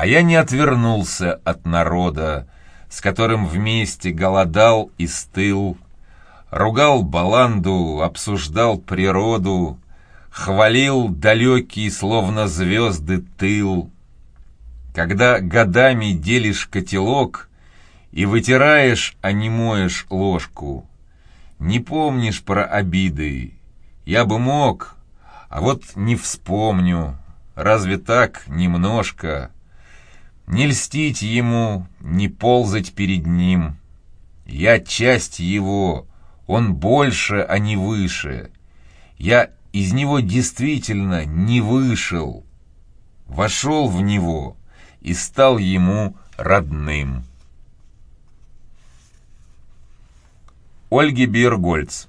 А я не отвернулся от народа, с которым вместе голодал и стыл, ругал баланду, обсуждал природу, хвалил далекий, словно звезды, тыл. Когда годами делишь котелок и вытираешь, а не моешь ложку, не помнишь про обиды. Я бы мог, а вот не вспомню. Разве так немножко? Не льстить ему, не ползать перед ним. Я часть его, он больше, а не выше. Я из него действительно не вышел. Вошел в него и стал ему родным. Ольги Биргольц